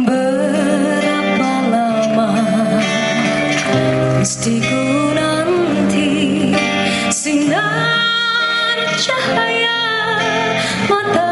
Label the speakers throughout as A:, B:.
A: Berapa lama mesti cahaya mata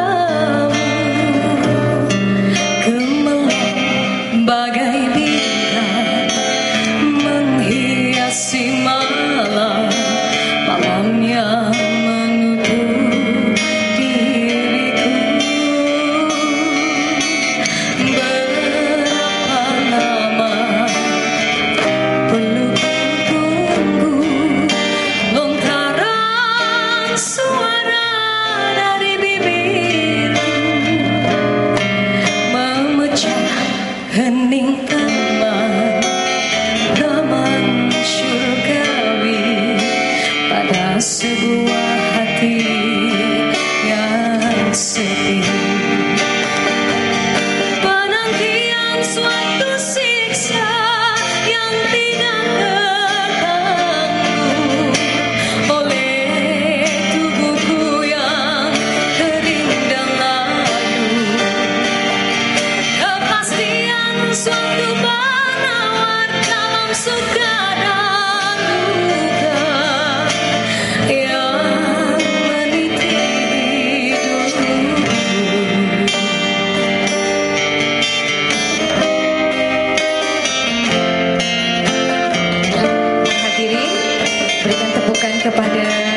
A: kepada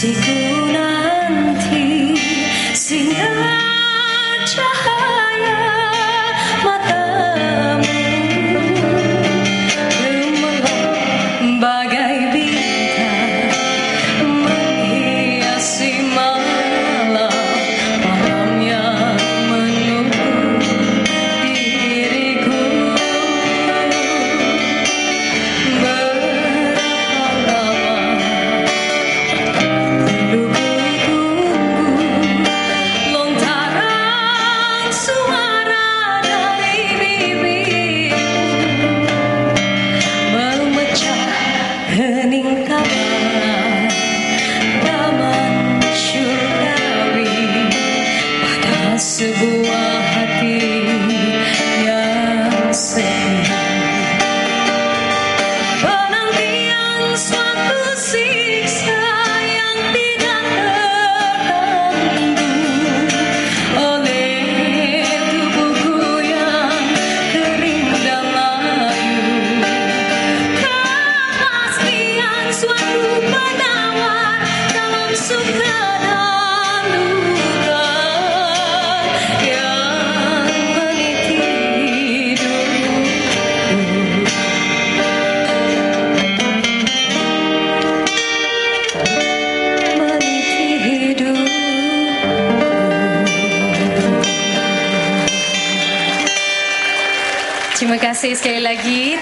A: Take Terima kasih sekali lagi.